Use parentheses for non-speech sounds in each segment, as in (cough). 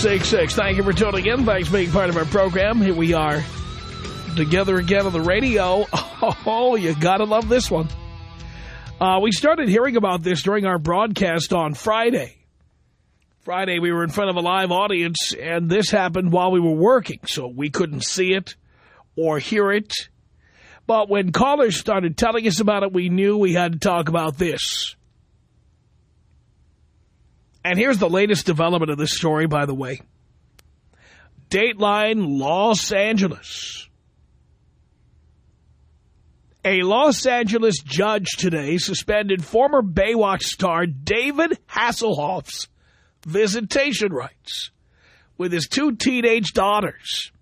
1-800-5800-866. Thank you for tuning in. Thanks for being part of our program. Here we are together again on the radio. (laughs) Oh, you gotta love this one. Uh, we started hearing about this during our broadcast on Friday. Friday, we were in front of a live audience, and this happened while we were working, so we couldn't see it or hear it. But when callers started telling us about it, we knew we had to talk about this. And here's the latest development of this story, by the way. Dateline Los Angeles. A Los Angeles judge today suspended former Baywatch star David Hasselhoff's visitation rights with his two teenage daughters.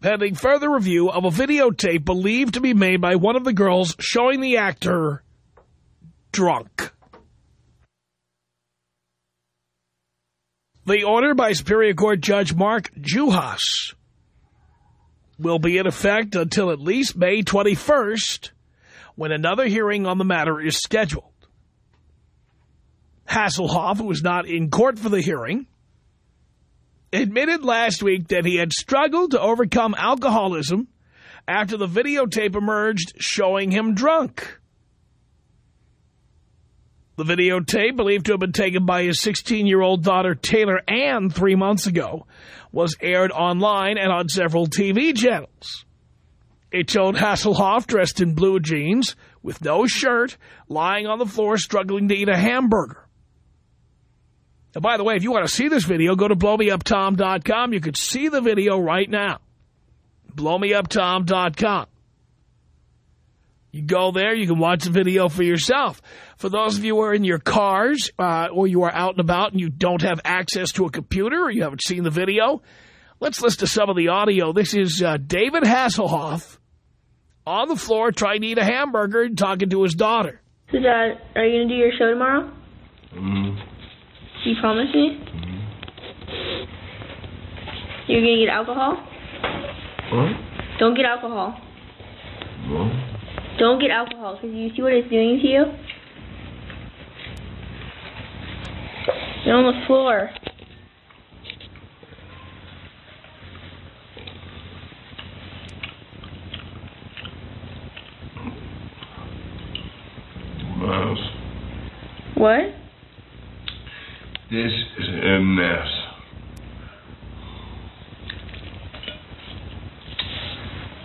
Pending further review of a videotape believed to be made by one of the girls showing the actor drunk. The order by Superior Court Judge Mark Juhas will be in effect until at least May 21st, when another hearing on the matter is scheduled. Hasselhoff, who was not in court for the hearing, admitted last week that he had struggled to overcome alcoholism after the videotape emerged showing him drunk. The videotape, believed to have been taken by his 16-year-old daughter Taylor Ann three months ago, was aired online and on several TV channels. It showed Hasselhoff dressed in blue jeans, with no shirt, lying on the floor struggling to eat a hamburger. And by the way, if you want to see this video, go to blowmeuptom.com. You can see the video right now. blowmeuptom.com. You go there, you can watch the video for yourself. For those of you who are in your cars uh, or you are out and about and you don't have access to a computer or you haven't seen the video, let's listen to some of the audio. This is uh, David Hasselhoff on the floor trying to eat a hamburger and talking to his daughter. So, Dad, are you going to do your show tomorrow? Mm-hmm. You promise me? Mm-hmm. You're going to get alcohol? What? Don't get alcohol. What? Don't get alcohol, because you see what it's doing to you? You're on the floor. Mess. What? This is a mess.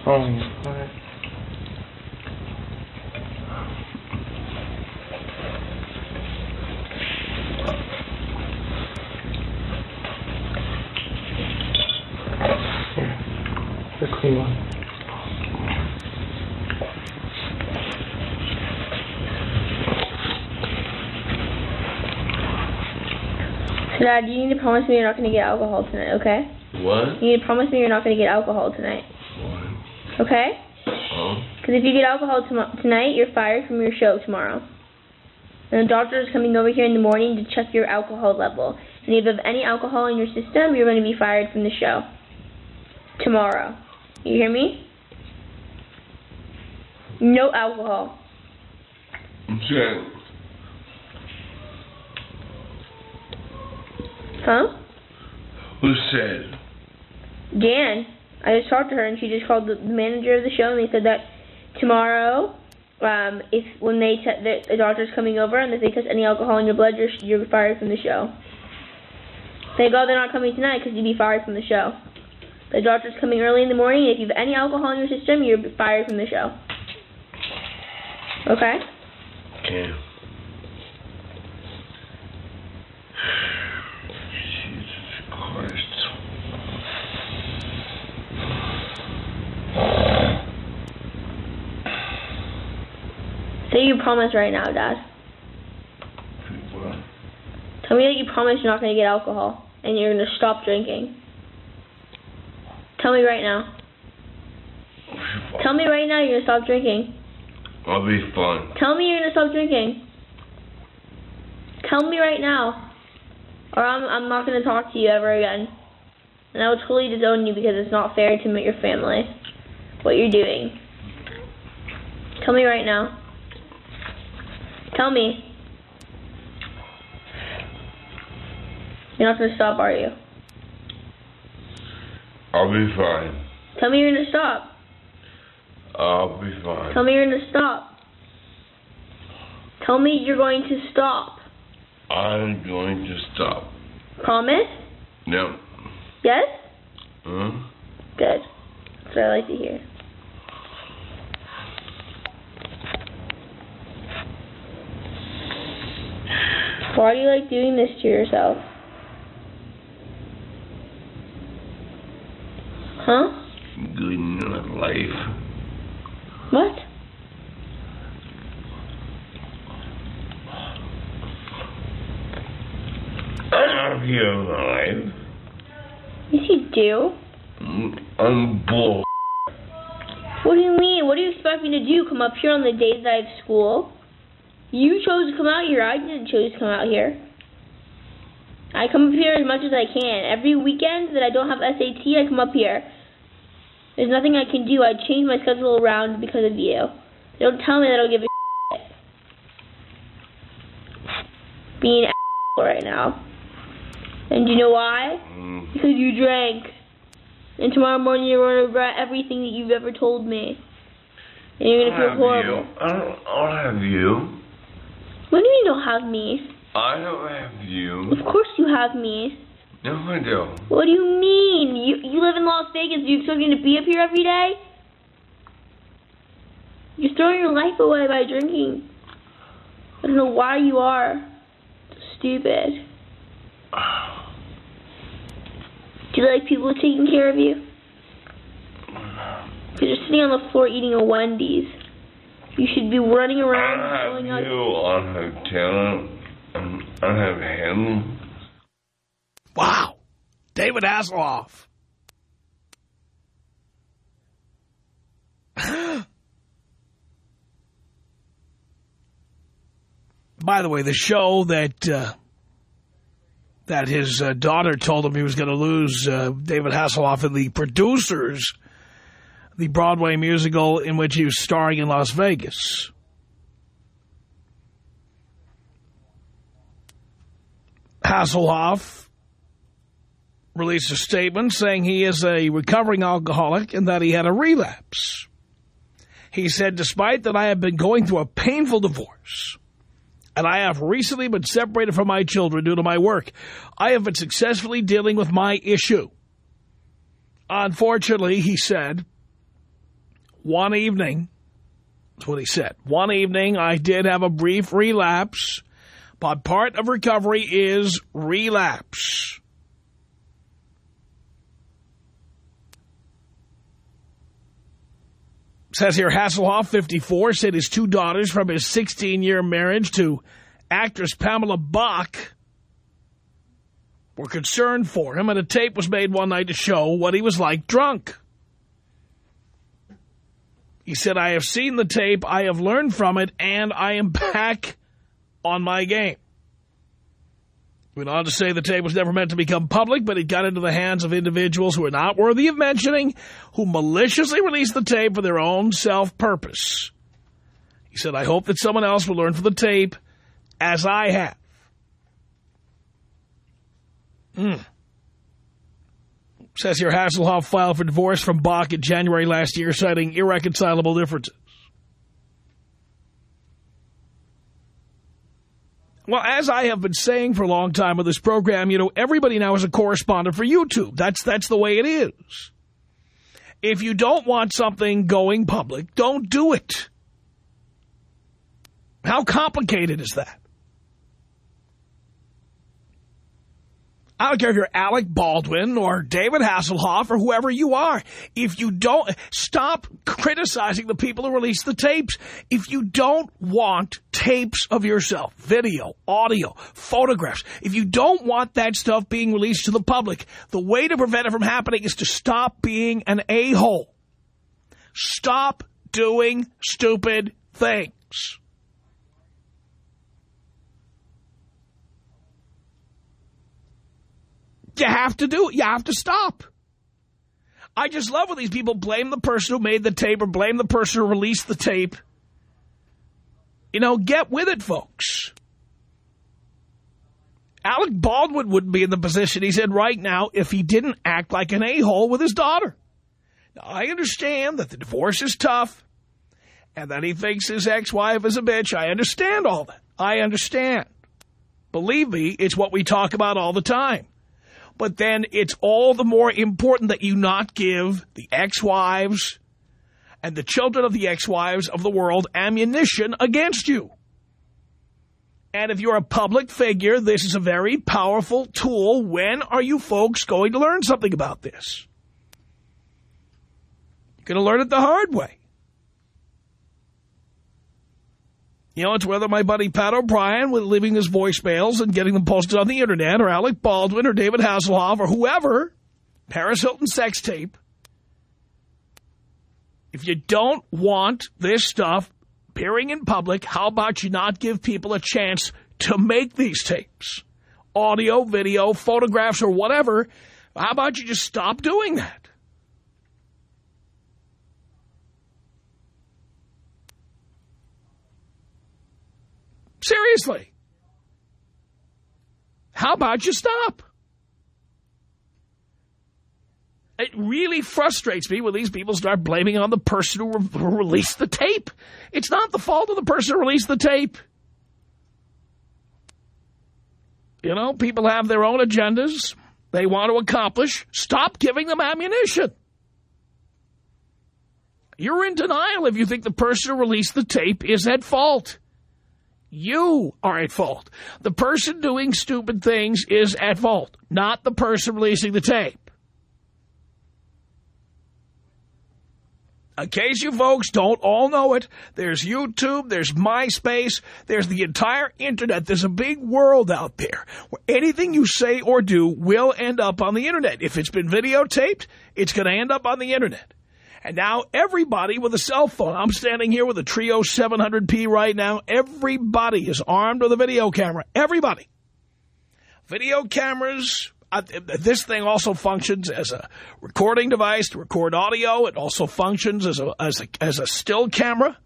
Oh, The clean one. So, Dad, you need to promise me you're not going to get alcohol tonight, okay? What? You need to promise me you're not going to get alcohol tonight, What? okay? Because if you get alcohol tom- tonight, you're fired from your show tomorrow. And the doctor is coming over here in the morning to check your alcohol level. And if you have any alcohol in your system, you're going to be fired from the show. Tomorrow. You hear me? No alcohol. I'm Huh? who said? Jan. I just talked to her and she just called the, the manager of the show and they said that tomorrow, um, if when they te- the, the doctor's coming over and if they test any alcohol in your blood, you're you're fired from the show. They go, they're not coming tonight because you'd be fired from the show. The doctor's coming early in the morning. If you have any alcohol in your system, you're fired from the show. Okay? Okay. Say you promise right now, Dad. What? Tell me that you promise you're not going to get alcohol and you're going to stop drinking. Tell me right now. Tell me right now you're going to stop drinking. I'll be fine. Tell me you're going to stop drinking. Tell me right now. Or I'm, I'm not going to talk to you ever again. And I will totally disown you because it's not fair to your family. What you're doing. Tell me right now. Tell me. You're not going to stop, are you? I'll be fine. Tell me you're going to stop. I'll be fine. Tell me you're going to stop. Tell me you're going to stop. I'm going to stop. Promise? No. Yes? Huh? Good. That's what I like to hear. Why do you like doing this to yourself? Huh? Good enough life. What? I don't alive. Yes, you do. I'm bull. What do you mean? What do you expect me to do? Come up here on the days I have school? You chose to come out here. I didn't choose to come out here. I come up here as much as I can. Every weekend that I don't have SAT, I come up here. There's nothing I can do. I change my schedule around because of you. Don't tell me that I'll give a shit. Being an right now. And you know why? Mm. Because you drank. And tomorrow morning you're going to regret everything that you've ever told me. And you're going to feel horrible. you. I don't, I'll have you. What do you mean you don't have me? I don't have you. Of course you have me. No, I don't. What do you mean? You you live in Las Vegas. Do you expect me to be up here every day? You're throwing your life away by drinking. I don't know why you are. Stupid. Do you like people taking care of you? Because you're sitting on the floor eating a Wendy's. You should be running around I going have out. you on have talent. Um, I have him. Wow. David Hasselhoff. (gasps) By the way, the show that uh, that his uh, daughter told him he was going to lose uh, David Hasselhoff and the producers, the Broadway musical in which he was starring in Las Vegas. Hasselhoff released a statement saying he is a recovering alcoholic and that he had a relapse. He said, despite that I have been going through a painful divorce and I have recently been separated from my children due to my work, I have been successfully dealing with my issue. Unfortunately, he said, one evening, that's what he said, one evening I did have a brief relapse, but part of recovery is relapse. Says here, Hasselhoff, 54, said his two daughters from his 16-year marriage to actress Pamela Bach were concerned for him, and a tape was made one night to show what he was like drunk. He said, I have seen the tape, I have learned from it, and I am back on my game. Went on to say the tape was never meant to become public, but it got into the hands of individuals who are not worthy of mentioning, who maliciously released the tape for their own self-purpose. He said, I hope that someone else will learn from the tape, as I have. Hmm. Says here, Hasselhoff filed for divorce from Bach in January last year, citing irreconcilable differences. Well, as I have been saying for a long time with this program, you know, everybody now is a correspondent for YouTube. That's that's the way it is. If you don't want something going public, don't do it. How complicated is that? I don't care if you're Alec Baldwin or David Hasselhoff or whoever you are. If you don't, stop criticizing the people who release the tapes. If you don't want tapes of yourself, video, audio, photographs, if you don't want that stuff being released to the public, the way to prevent it from happening is to stop being an a-hole. Stop doing stupid things. You have to do it. You have to stop. I just love when these people blame the person who made the tape or blame the person who released the tape. You know, get with it, folks. Alec Baldwin wouldn't be in the position he's in right now if he didn't act like an a-hole with his daughter. Now, I understand that the divorce is tough and that he thinks his ex-wife is a bitch. I understand all that. I understand. Believe me, it's what we talk about all the time but then it's all the more important that you not give the ex-wives and the children of the ex-wives of the world ammunition against you. And if you're a public figure, this is a very powerful tool. When are you folks going to learn something about this? You're going to learn it the hard way. You know, it's whether my buddy Pat O'Brien with leaving his voicemails and getting them posted on the Internet or Alec Baldwin or David Hasselhoff or whoever, Paris Hilton sex tape. If you don't want this stuff appearing in public, how about you not give people a chance to make these tapes? Audio, video, photographs, or whatever. How about you just stop doing that? Seriously. How about you stop? It really frustrates me when these people start blaming on the person who, re who released the tape. It's not the fault of the person who released the tape. You know, people have their own agendas they want to accomplish. Stop giving them ammunition. You're in denial if you think the person who released the tape is at fault. You are at fault. The person doing stupid things is at fault, not the person releasing the tape. In case you folks don't all know it, there's YouTube, there's MySpace, there's the entire Internet. There's a big world out there where anything you say or do will end up on the Internet. If it's been videotaped, it's going to end up on the Internet. And now everybody with a cell phone, I'm standing here with a Treo 700p right now, everybody is armed with a video camera. Everybody. Video cameras, uh, this thing also functions as a recording device to record audio. It also functions as a, as a, as a still camera.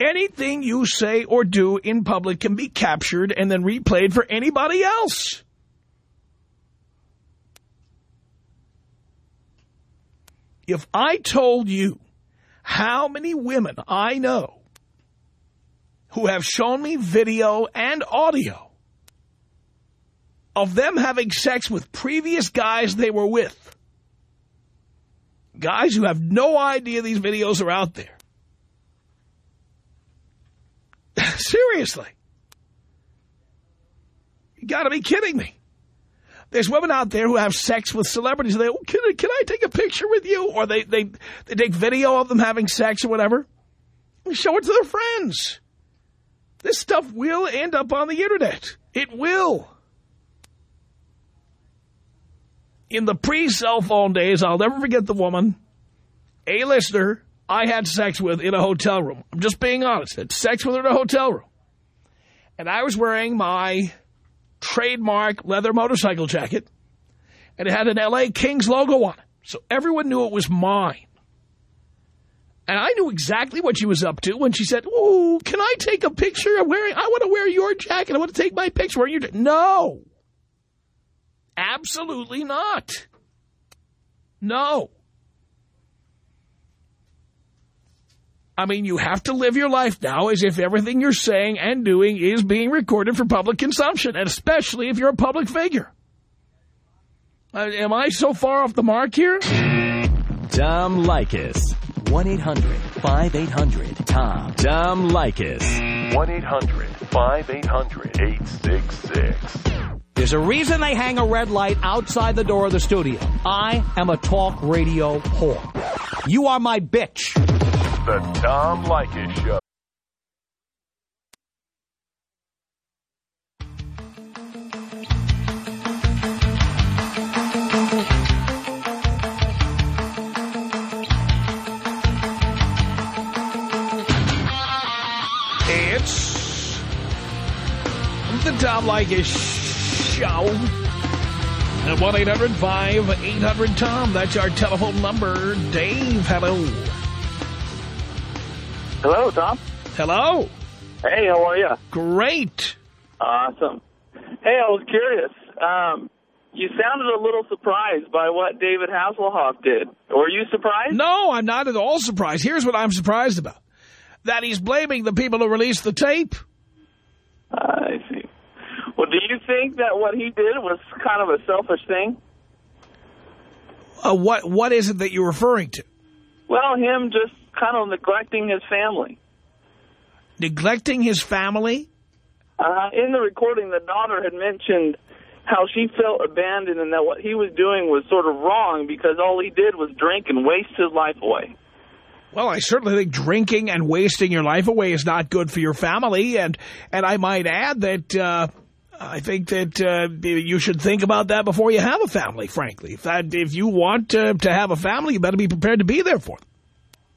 Anything you say or do in public can be captured and then replayed for anybody else. If I told you how many women I know who have shown me video and audio of them having sex with previous guys they were with, guys who have no idea these videos are out there. (laughs) Seriously. You got to be kidding me. There's women out there who have sex with celebrities. They, oh, can, can I take a picture with you? Or they, they, they take video of them having sex or whatever. And show it to their friends. This stuff will end up on the Internet. It will. In the pre-cell phone days, I'll never forget the woman, a listener, I had sex with in a hotel room. I'm just being honest. I had sex with her in a hotel room. And I was wearing my trademark leather motorcycle jacket, and it had an L.A. Kings logo on it. So everyone knew it was mine. And I knew exactly what she was up to when she said, "Oh, can I take a picture of wearing, I want to wear your jacket. I want to take my picture wearing your No. Absolutely not. No. I mean, you have to live your life now as if everything you're saying and doing is being recorded for public consumption, and especially if you're a public figure. Uh, am I so far off the mark here? Tom Leykis. 1-800-5800-TOM. Tom Leykis. 1-800-5800-866. There's a reason they hang a red light outside the door of the studio. I am a talk radio whore. You are my bitch. The Tom Leykis Show. It's the Tom Leykis Show. At 1-800-5800-TOM. That's our telephone number. Dave, hello. Hello, Tom. Hello. Hey, how are you? Great. Awesome. Hey, I was curious. Um, you sounded a little surprised by what David Hasselhoff did. Were you surprised? No, I'm not at all surprised. Here's what I'm surprised about. That he's blaming the people who released the tape. I see. Well, do you think that what he did was kind of a selfish thing? Uh, what What is it that you're referring to? Well, him just kind of neglecting his family. Neglecting his family? Uh, in the recording, the daughter had mentioned how she felt abandoned and that what he was doing was sort of wrong because all he did was drink and waste his life away. Well, I certainly think drinking and wasting your life away is not good for your family. And, and I might add that uh, I think that uh, you should think about that before you have a family, frankly. If, that, if you want to, to have a family, you better be prepared to be there for them.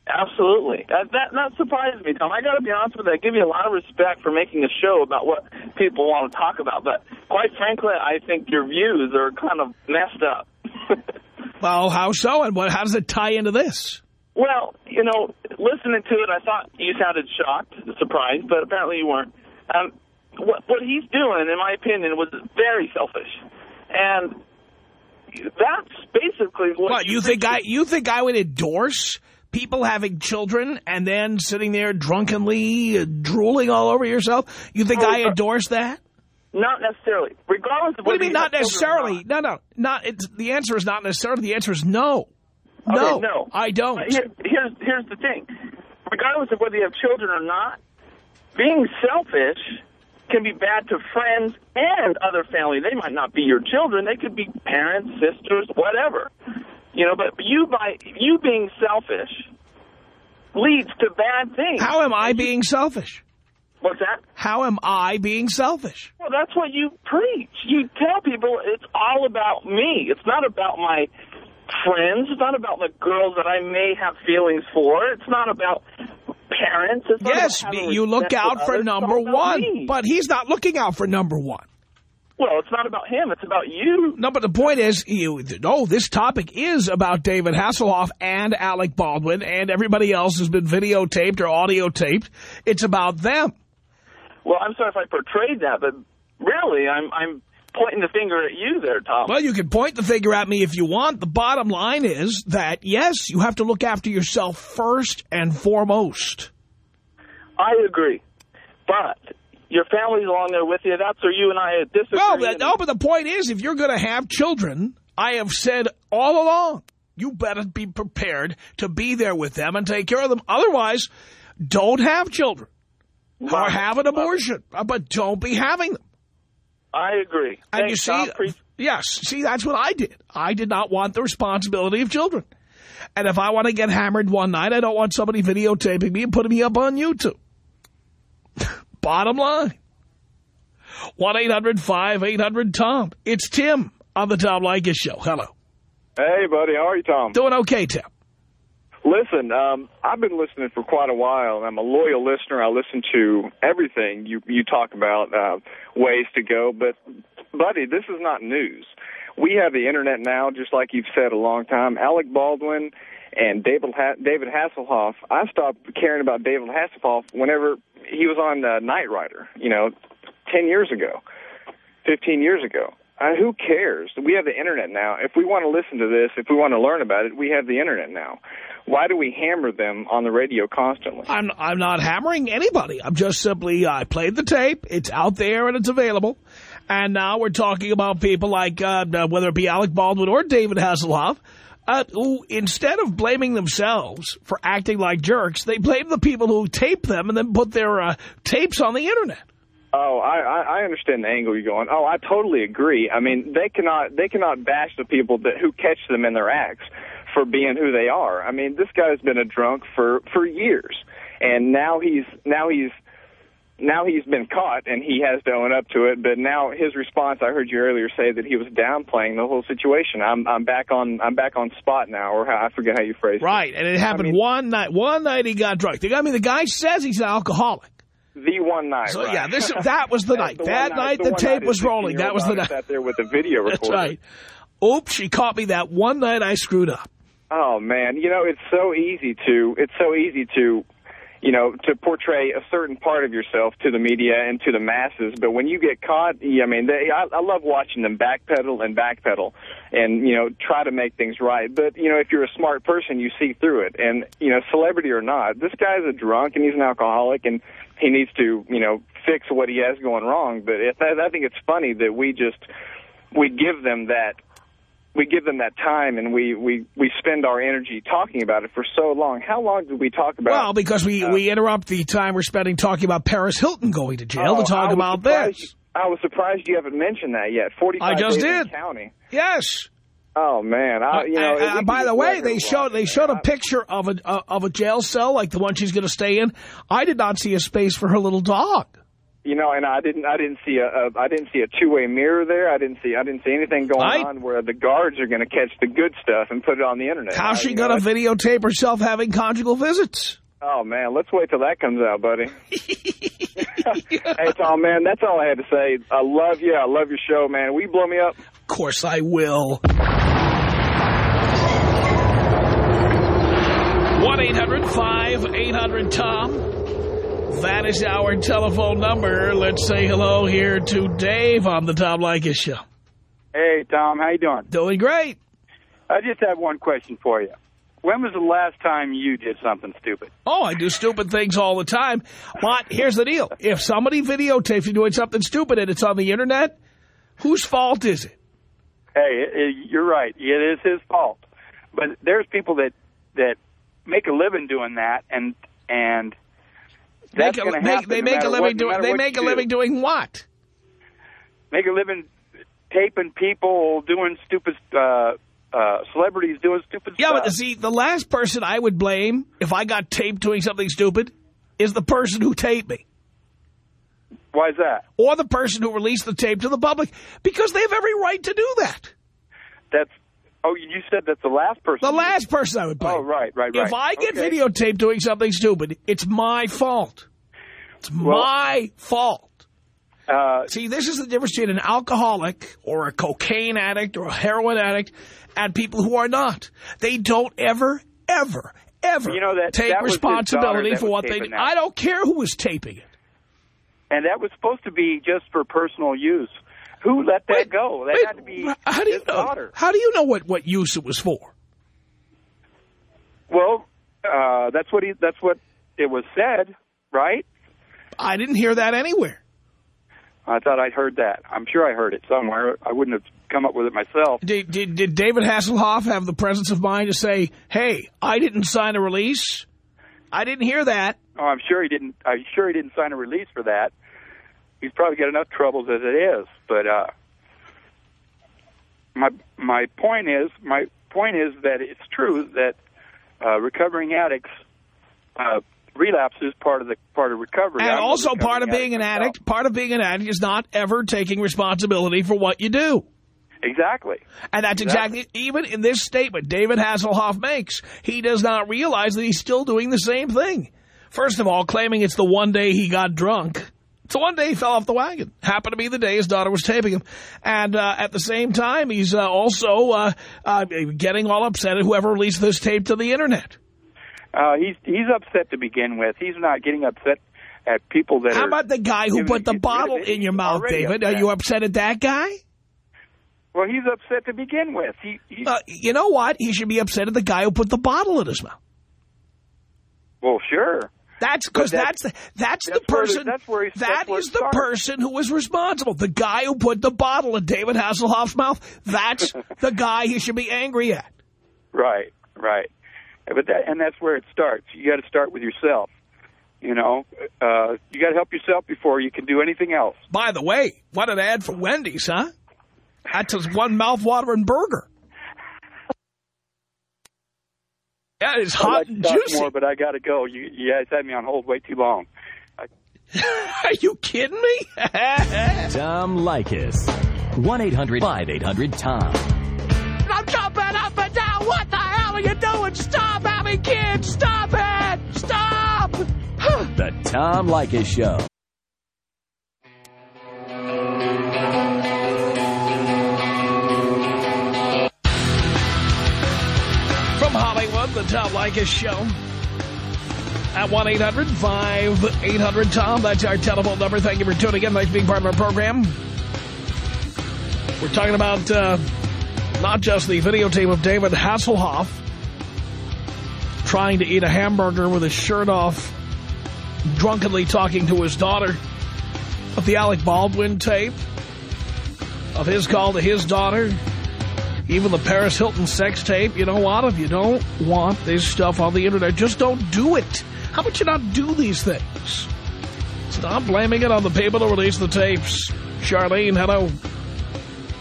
Absolutely. That, that, that surprised me, Tom. I got to be honest with you. I give you a lot of respect for making a show about what people want to talk about. But quite frankly, I think your views are kind of messed up. (laughs) well, how so? And what, how does it tie into this? Well, you know, listening to it, I thought you sounded shocked, surprised, but apparently you weren't. Um, what, what he's doing, in my opinion, was very selfish. And that's basically what... What, you think I, you think I would endorse people having children and then sitting there drunkenly uh, drooling all over yourself? You think Oh, I uh, endorse that? Not necessarily. Regardless of What do you mean, not have children or necessarily? No, no, not. It's, the answer is not necessarily. The answer is no. Okay, No, no. I don't. Uh, Here, here's here's the thing. Regardless of whether you have children or not, being selfish can be bad to friends and other family. They might not be your children. They could be parents, sisters, whatever. You know, but you by you being selfish leads to bad things. How am I being selfish? What's that? How am I being selfish? Well, that's what you preach. You tell people it's all about me. It's not about my friends. It's not about the girls that I may have feelings for. It's not about parents. It's not Yes, you look out for. Number one, me. but he's not looking out for number one. Well, it's not about him. It's about you. No, but the point is, you no, this topic is about David Hasselhoff and Alec Baldwin and everybody else who's been videotaped or audio taped. It's about them. Well, I'm sorry if I portrayed that, but really, I'm I'm pointing the finger at you there, Tom. Well, you can point the finger at me if you want. The bottom line is that, yes, you have to look after yourself first and foremost. I agree, but your family's along there with you. That's where you and I disagree. Well, but- no, but the point is, if you're going to have children, I have said all along, you better be prepared to be there with them and take care of them. Otherwise, don't have children or Right. have an abortion, Uh, but don't be having them. I agree. And Thanks, you see, yes, see, that's what I did. I did not want the responsibility of children. And if I want to get hammered one night, I don't want somebody videotaping me and putting me up on YouTube. Bottom line. 1-800-5800-TOM. It's Tim on the Tom Leykis Show. Hello. Hey, buddy. How are you, Tom? Doing okay, Tim. Listen, um, I've been listening for quite a while, and I'm a loyal listener. I listen to everything you you talk about, uh, ways to go. But, buddy, this is not news. We have the internet now, just like you've said a long time. Alec Baldwin and David David Hasselhoff. I stopped caring about David Hasselhoff whenever he was on uh, Knight Rider. You know, ten years ago, fifteen years ago. Uh, who cares? We have the internet now. If we want to listen to this, if we want to learn about it, we have the internet now. Why do we hammer them on the radio constantly? I'm I'm not hammering anybody. I'm just simply I played the tape. It's out there and it's available. And now we're talking about people like uh, whether it be Alec Baldwin or David Hasselhoff uh, who, instead of blaming themselves for acting like jerks, they blame the people who tape them and then put their uh, tapes on the Internet. Oh, I, I understand the angle you're going. Oh, I totally agree. I mean, they cannot they cannot bash the people that who catch them in their acts for being who they are. I mean, this guy's been a drunk for for years, and now he's now he's now he's been caught and he has to own up to it. But now his response, I heard you earlier say that he was downplaying the whole situation. I'm I'm back on I'm back on spot now, or how, I forget how you phrased right. it. Right, and it happened I mean, one night. One night he got drunk. I mean, the guy says he's an alcoholic. The one night. So right. yeah, this that was the (laughs) night. the that night, night the, the, tape was rolling. That was the night. Sat there with the video recorder. That's right. Oops, she caught me that one night I screwed up. Oh man, you know it's so easy to it's so easy to you know to portray a certain part of yourself to the media and to the masses, but when you get caught, I mean, they, I, I love watching them backpedal and backpedal and you know try to make things right. But you know if you're a smart person, you see through it, and you know celebrity or not, this guy's a drunk and he's an alcoholic and he needs to you know fix what he has going wrong. But I think it's funny that we just we give them that we give them that time and we, we, we spend our energy talking about it for so long. How long did we talk about Well, because we, uh, we interrupt the time we're spending talking about Paris Hilton going to jail oh, to talk about surprised- this. I was surprised you haven't mentioned that yet. 45 I just did. county. Yes. Oh, man. I, you know, Uh, if uh, by the way, they showed they showed a picture of a uh, of a jail cell like the one she's going to stay in. I did not see a space for her little dog. You know, and I didn't, I didn't see a, a I didn't see a two-way mirror there. I didn't see, I didn't see anything going I- on where the guards are going to catch the good stuff and put it on the internet. How's she going to videotape herself having conjugal visits? Oh man, let's wait till that comes out, buddy. (laughs) hey Tom, man, that's all I had to say. I love you. I love your show, man. Will you blow me up? Of course I will. 1-800-5800-TOM. That is our telephone number. Let's say hello here to Dave on the Tom Leykis Show. Hey, Tom, how you doing? Doing great. I just have one question for you. When was the last time you did something stupid? Oh, I do stupid things all the time. But here's the deal. If somebody videotapes you doing something stupid and it's on the Internet, whose fault is it? Hey, you're right. It is his fault. But there's people that that make a living doing that, and and that's Make a- make- happen. they no make a living what- no doing. matter They what make a do. living doing what? Make a living taping people doing stupid. Uh, uh, celebrities doing stupid Yeah, stuff. Yeah, but see, the last person I would blame if I got taped doing something stupid is the person who taped me. Why is that? Or the person who released the tape to the public. Because they have every right to do that. That's. Oh, you said that's the last person. The last person I would blame. Oh, right, right, right. If I get Okay. videotaped doing something stupid, it's my fault. It's my fault. Uh, See, this is the difference between an alcoholic or a cocaine addict or a heroin addict and people who are not. They don't ever, ever, ever You know, that- take that responsibility for what they do. that. I don't care who was taping it. and that was supposed to be just for personal use. Who let that go? That Wait, had to be how do you his know? daughter. How do you know what, what use it was for? Well, uh, that's what he. That's what it was said, right? I didn't hear that anywhere. I thought I'd heard that. I'm sure I heard it somewhere. I wouldn't have come up with it myself. Did, did, did David Hasselhoff have the presence of mind to say, hey, I didn't sign a release? I didn't hear that. Oh, I'm sure he didn't. I'm sure he didn't sign a release for that. He's probably got enough troubles as it is. But uh, my my point is my point is that it's true that uh, recovering addicts uh, relapse is part of the part of recovery. And I'm also part of being an myself. addict, part of being an addict is not ever taking responsibility for what you do. Exactly. And that's exactly, even in this statement David Hasselhoff makes, he does not realize that he's still doing the same thing. First of all, claiming it's the one day he got drunk. The one day he fell off the wagon. Happened to be the day his daughter was taping him. And uh, at the same time, he's uh, also uh, uh, getting all upset at whoever released this tape to the Internet. Uh, he's he's upset to begin with. He's not getting upset at people that How about the guy who put the get rid of bottle in your mouth, David? Are you upset at that guy? Well, he's upset to begin with. He, Uh, you know what? He should be upset at the guy who put the bottle in his mouth. well, sure. That's because that's that's, the that's where the- person. that's where he- that that's where is the person who was responsible. The guy who put the bottle in David Hasselhoff's mouth. That's (laughs) the guy he should be angry at. Right, right. But that and that's where it starts. You got to start with yourself. You know, uh, you got to help yourself before you can do anything else. By the way, what an ad for Wendy's, huh? That's just one mouth-watering burger. That is I'd hot like and juicy. more, but I got to go. You, you guys had me on hold way too long. (laughs) Are you kidding me? (laughs) Tom Leykis. 1-800-5800-TOM. I'm jumping up and down. What the hell are you doing? Stop having kids. Stop it. Stop. (sighs) The Tom Leykis Show. 1, the Tom Leykis Show. At 1-800-5800-TOM. That's our telephone number. Thank you for tuning in. Nice being part of our program. We're talking about uh, not just the videotape of David Hasselhoff trying to eat a hamburger with his shirt off, drunkenly talking to his daughter, but the Alec Baldwin tape of his call to his daughter, even the Paris Hilton sex tape. You know what? If you don't want this stuff on the Internet, just don't do it. How about you not do these things? Stop blaming it on the people who release the tapes. Charlene, hello.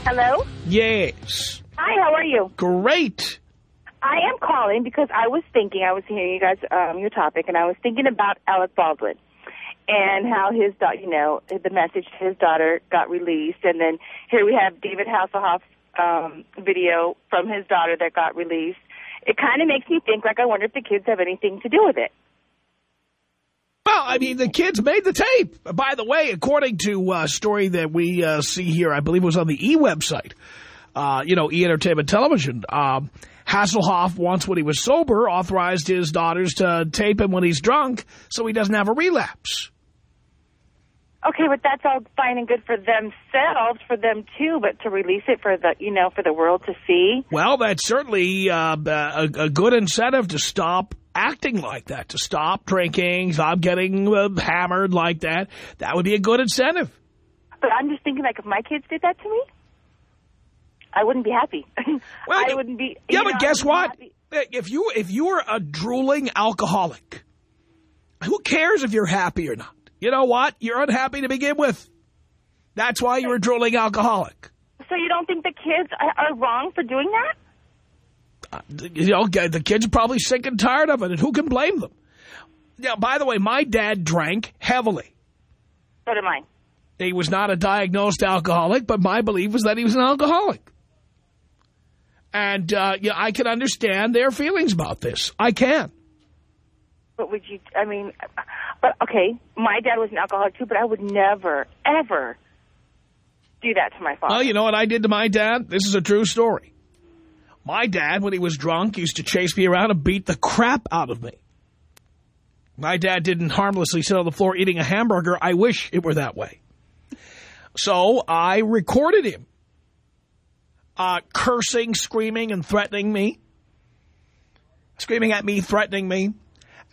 Hello? Yes. Hi, how are you? Great. I am calling because I was thinking, I was hearing you guys, um, your topic, and I was thinking about Alec Baldwin and how his, da- you know, the message to his daughter got released. And then here we have David Hasselhoff's um, video from his daughter that got released. It kind of makes me think, like, I wonder if the kids have anything to do with it. Well, I mean, the kids made the tape. By the way, according to a story that we uh, see here, I believe it was on the E! website, uh, you know, E! Entertainment Television, um, Hasselhoff, once when he was sober, authorized his daughters to tape him when he's drunk so he doesn't have a relapse. Okay, but that's all fine and good for themselves, for them too, but to release it for the, you know, for the world to see. Well, that's certainly uh, a, a good incentive to stop acting like that, to stop drinking, stop getting uh, hammered like that. That would be a good incentive. But I'm just thinking, like, if my kids did that to me, I wouldn't be happy. (laughs) Well, I wouldn't be. Yeah, but know, guess what? wouldn't be happy. If you if you were a drooling alcoholic, who cares if you're happy or not? You know what? You're unhappy to begin with. That's why you're a drooling alcoholic. So you don't think the kids are, wrong for doing that? You know, the kids are probably sick and tired of it, and who can blame them? Now, by the way, my dad drank heavily. So did mine. He was not a diagnosed alcoholic, but my belief was that he was an alcoholic. And, uh, yeah, I can understand their feelings about this. I can. Would you? I mean, but okay, my dad was an alcoholic too, but I would never, ever do that to my father. Well, you know what I did to my dad? This is a true story. My dad, when he was drunk, used to chase me around and beat the crap out of me. My dad didn't harmlessly sit on the floor eating a hamburger. I wish it were that way. So I recorded him uh, cursing, screaming, and threatening me. Screaming at me, threatening me.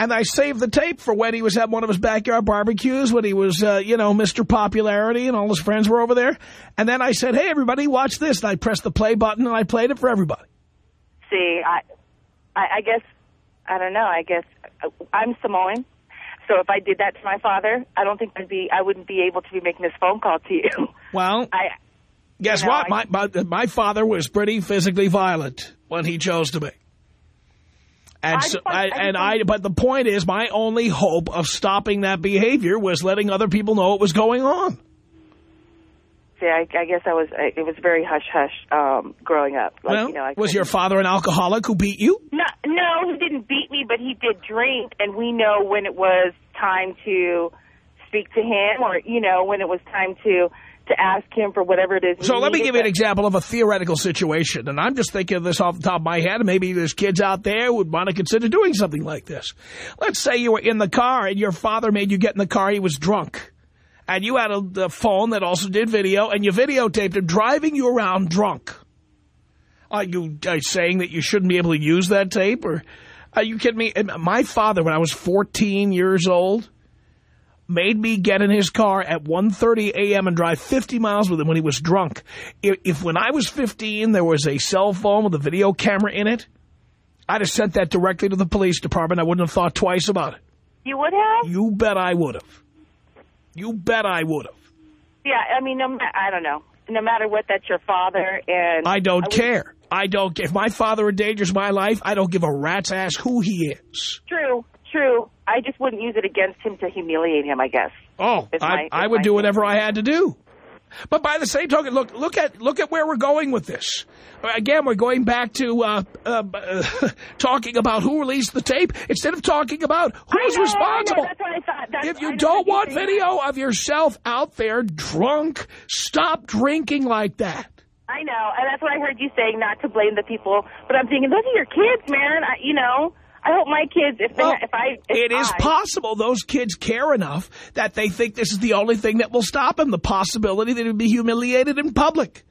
And I saved the tape for when he was at one of his backyard barbecues, when he was, uh, you know, Mr. Popularity and all his friends were over there. And then I said, hey, everybody, watch this. And I pressed the play button and I played it for everybody. See, I, I, I guess, I don't know. I guess uh, I'm Samoan, so if I did that to my father, I don't think I'd be, I wouldn't be able to be making this phone call to you. (laughs) Well, I, guess you know, what? I- my, my, my father was pretty physically violent when he chose to be. And I so, I, and I, but the point is, my only hope of stopping that behavior was letting other people know what was going on. see, I, I guess I was, I, it was very hush hush um, growing up. Like, well, you know, I was your father an alcoholic who beat you? No, no, he didn't beat me, but he did drink, and we know when it was time to speak to him, or you know, when it was time to to ask him for whatever it is. So let me give you an example of a theoretical situation, and I'm just thinking of this off the top of my head, maybe there's kids out there who would want to consider doing something like this. Let's say you were in the car, and your father made you get in the car, he was drunk. And you had a, a phone that also did video, and you videotaped him driving you around drunk. Are you uh, saying that you shouldn't be able to use that tape? Or are you kidding me? My father, when I was 14 years old, made me get in his car at 1.30 a.m. and drive 50 miles with him when he was drunk. If, if when I was 15 there was a cell phone with a video camera in it, I'd have sent that directly to the police department. I wouldn't have thought twice about it. You would have? You bet I would have. You bet I would have. Yeah, I mean, no, I don't know. No matter what, that's your father, and I don't would- care. I don't. If my father endangers my life, I don't give a rat's ass who he is. True, true. I just wouldn't use it against him to humiliate him. I guess. Oh, I, my- I would do whatever I had to do. But by the same token, look look at look at where we're going with this. Again, we're going back to uh, uh, uh, (laughs) talking about who released the tape instead of talking about who's know, responsible. That's what I thought. That's, If you don't want video of yourself out there drunk, stop drinking like that. I know, and that's what I heard you saying, not to blame the people. But I'm thinking, those are your kids, man. I, you know, I hope my kids, if they, Well, if I, if it is I, possible those kids care enough that they think this is the only thing that will stop them, the possibility that he'll be humiliated in public.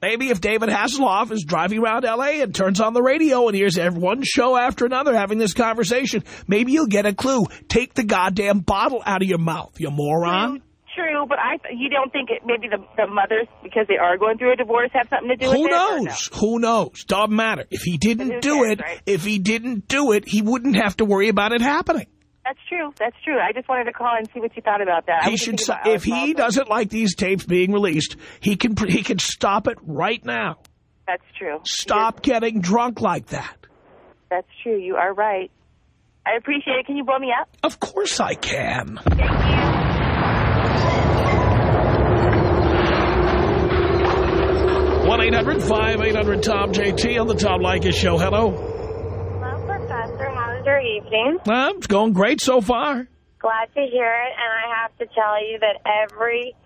Maybe if David Hasselhoff is driving around L.A. and turns on the radio and hears every- one show after another having this conversation, maybe you'll get a clue. Take the goddamn bottle out of your mouth, you moron true, but I you don't think it, maybe the, the mothers, because they are going through a divorce, have something to do Who with it? Who knows? Who knows? Doesn't matter. If he didn't do cares, it, right? if he didn't do it, he wouldn't have to worry about it happening. That's true. That's true. I just wanted to call and see what you thought about that. He should, if he doesn't like these tapes being released, he can he can stop it right now. That's true. Stop getting drunk like that. That's true. You are right. I appreciate it. Can you blow me up? Of course I can. Thank you. 1-800-5800-TOM, JT on the Tom Leykis Show. Hello. Hello, Professor. How's your evening? Uh, it's going great so far. Glad to hear it, and I have to tell you that every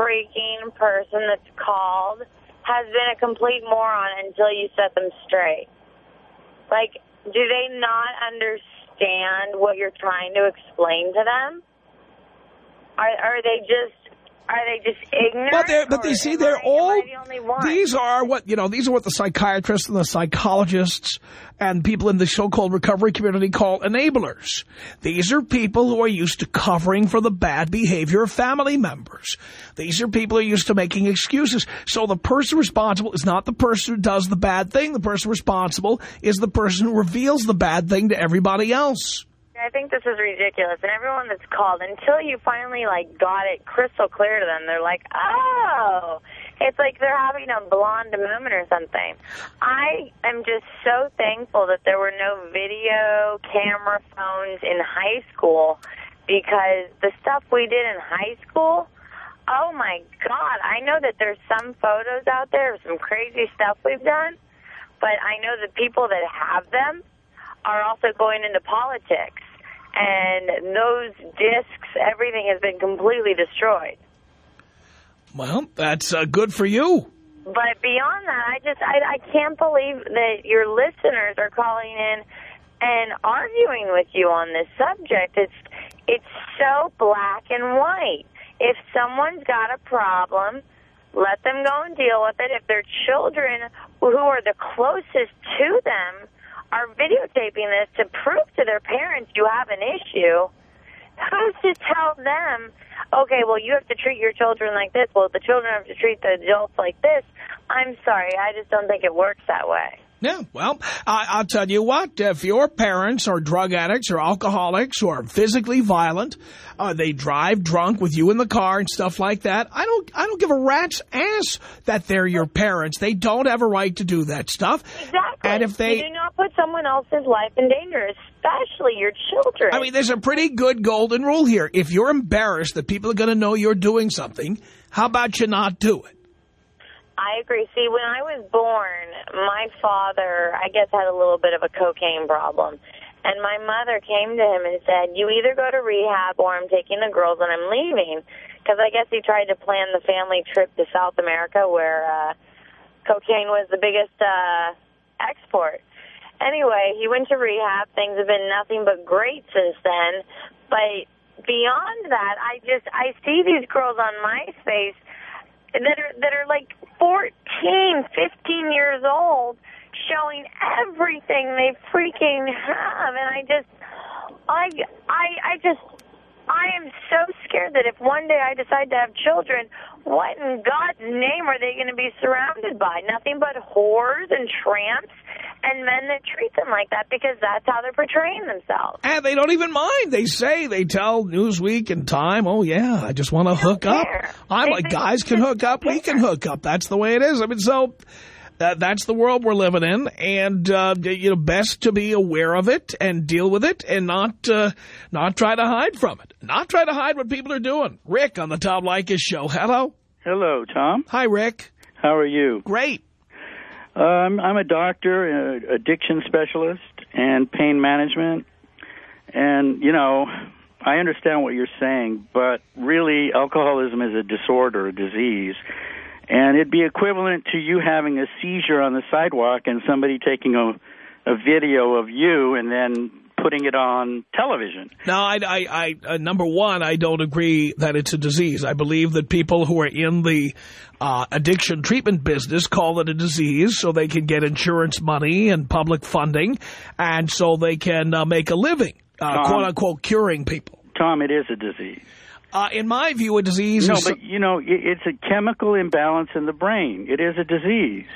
freaking person that's called has been a complete moron until you set them straight. Like, do they not understand what you're trying to explain to them? Are, are they just are they just ignorant? But they but they see they're I- all the these are what you know these are what the psychiatrists and the psychologists and people in the so-called recovery community call enablers. These are people who are used to covering for the bad behavior of family members. These are people who are used to making excuses. So the person responsible is not the person who does the bad thing. The person responsible is the person who reveals the bad thing to everybody else. I think this is ridiculous, and everyone that's called, until you finally like got it crystal clear to them, they're like, oh, it's like they're having a blonde moment or something. I am just so thankful that there were no video camera phones in high school, because the stuff we did in high school, oh my God, I know that there's some photos out there of some crazy stuff we've done, but I know the people that have them are also going into politics. And those discs, everything has been completely destroyed. Well, that's uh, good for you. But beyond that, I just I, I can't believe that your listeners are calling in and arguing with you on this subject. It's it's so black and white. If someone's got a problem, let them go and deal with it. If their children, who are the closest to them, are videotaping this to prove to their parents you have an issue, who's to tell them, okay, well, you have to treat your children like this. Well, the children have to treat the adults like this. I'm sorry, I just don't think it works that way. Yeah, well, I, I'll tell you what, if your parents are drug addicts or alcoholics or physically violent, uh, they drive drunk with you in the car and stuff like that, I don't I don't give a rat's ass that they're your parents. They don't have a right to do that stuff. Exactly. And if they... You do not put someone else's life in danger, especially your children. I mean, there's a pretty good golden rule here. If you're embarrassed that people are going to know you're doing something, how about you not do it? I agree. See, when I was born, my father, I guess, had a little bit of a cocaine problem. And my mother came to him and said, you either go to rehab or I'm taking the girls and I'm leaving. Because I guess he tried to plan the family trip to South America where uh, cocaine was the biggest uh, export. Anyway, he went to rehab. Things have been nothing but great since then. But beyond that, I just, I see these girls on MySpace that are that are like 14, 15 years old, showing everything they freaking have, and I just, I, I, I just, I am so scared that if one day I decide to have children, what in God's name are they going to be surrounded by? Nothing but whores and tramps and men that treat them like that because that's how they're portraying themselves. And they don't even mind. They say, they tell Newsweek and Time, oh, yeah, I just want to hook care. up. I'm They like, guys can hook up, we can hook up. That's the way it is. I mean, so uh, that's the world we're living in. And, uh, you know, best to be aware of it and deal with it and not uh, not try to hide from it. Not try to hide what people are doing. Rick on the Tom Leykis show. Hello. Hello, Tom. Hi, Rick. How are you? Great. Um, I'm a doctor, uh, addiction specialist, and pain management. And, you know, I understand what you're saying, but really, alcoholism is a disorder, a disease. And it'd be equivalent to you having a seizure on the sidewalk and somebody taking a, a video of you and then putting it on television. No, I, I, I uh, number one, I don't agree that it's a disease. I believe that people who are in the uh, addiction treatment business call it a disease so they can get insurance money and public funding, and so they can uh, make a living, uh, Tom. quote unquote, curing people. Tom, it is a disease. Uh, in my view, a disease No, but, you know, it, it's a chemical imbalance in the brain. It is a disease.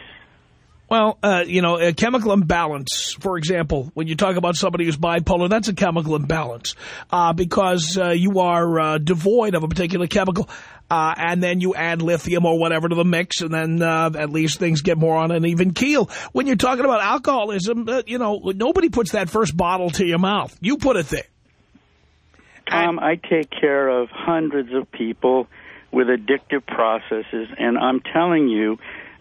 Well, uh, you know, a chemical imbalance, for example, when you talk about somebody who's bipolar, that's a chemical imbalance uh, because uh, you are uh, devoid of a particular chemical, uh, and then you add lithium or whatever to the mix, and then uh, at least things get more on an even keel. When you're talking about alcoholism, you know, nobody puts that first bottle to your mouth. You put it there. Tom, I take care of hundreds of people with addictive processes, and I'm telling you,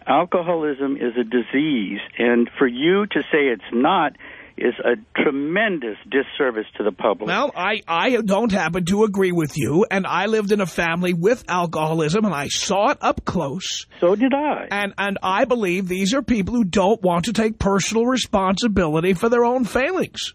alcoholism is a disease, and for you to say it's not is a tremendous disservice to the public. Well, I, I don't happen to agree with you, and I lived in a family with alcoholism, and I saw it up close. So did I. And, and I believe these are people who don't want to take personal responsibility for their own failings.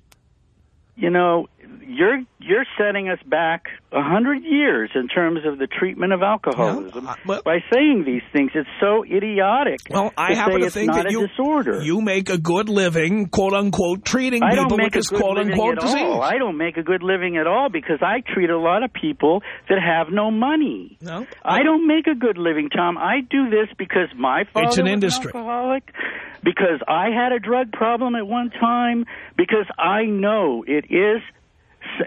You know, you're you're setting us back a hundred years in terms of the treatment of alcoholism by saying these things. It's so idiotic. Well, I to happen to think that a you, disorder. you make a good living, quote-unquote, treating I people don't make with a this good living quote-unquote at disease. all. I don't make a good living at all because I treat a lot of people that have no money. No, I don't make a good living, Tom. I do this because my father It's an was industry. an alcoholic, because I had a drug problem at one time, because I know it is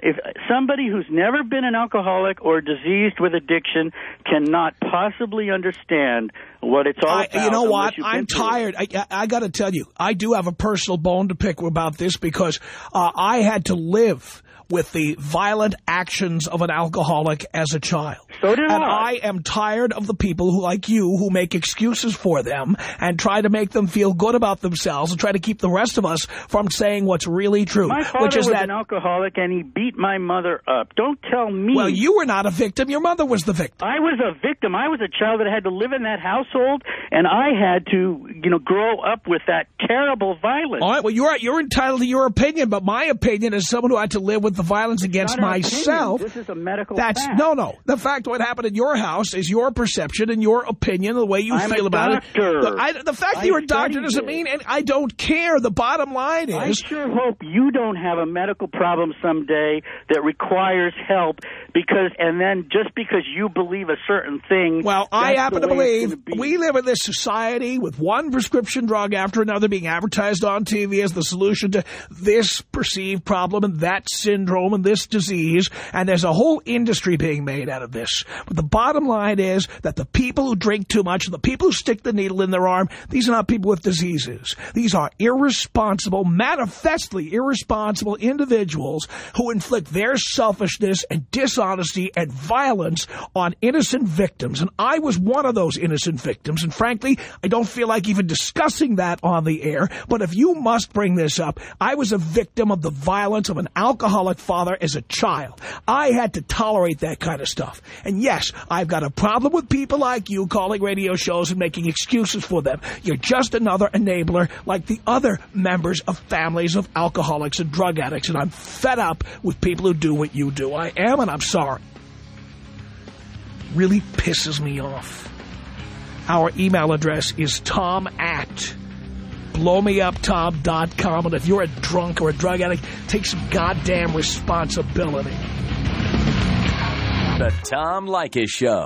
if somebody who's never been an alcoholic or diseased with addiction cannot possibly understand what it's all I, about. you know what? I'm tired. I, I, I got to tell you, I do have a personal bone to pick about this because uh, I had to live with the violent actions of an alcoholic as a child. So did and I. I am tired of the people who, like you, who make excuses for them and try to make them feel good about themselves and try to keep the rest of us from saying what's really true, My father which is was that an alcoholic and he beat my mother up. Don't tell me. Well, you were not a victim. Your mother was the victim. I was a victim. I was a child that had to live in that household, and I had to, you know, grow up with that terrible violence. All right, well, you're you're entitled to your opinion, but my opinion is someone who had to live with the violence against myself. opinion. This is a medical That's fact. no, no. The fact what happened in your house is your perception and your opinion, the way you I'm feel about doctor. it. The, I, the fact I that you're a doctor doesn't it. mean, and I don't care. The bottom line is... I sure hope you don't have a medical problem someday that requires help because, and then just because you believe a certain thing. well, I happen to believe be. we live in this society with one prescription drug after another being advertised on TV as the solution to this perceived problem and that syndrome and this disease, and there's a whole industry being made out of this. But the bottom line is that the people who drink too much, the people who stick the needle in their arm, these are not people with diseases. These are irresponsible, manifestly irresponsible individuals who inflict their selfishness and dishonesty and violence on innocent victims. And I was one of those innocent victims. And frankly, I don't feel like even discussing that on the air. But if you must bring this up, I was a victim of the violence of an alcoholic father as a child. I had to tolerate that kind of stuff. And yes, I've got a problem with people like you calling radio shows and making excuses for them. You're just another enabler like the other members of families of alcoholics and drug addicts. And I'm fed up with people who do what you do. I am, and I'm sorry. Really pisses me off. Our email address is tom at blowmeuptom.com. And if you're a drunk or a drug addict, take some goddamn responsibility. The Tom Leykis Show.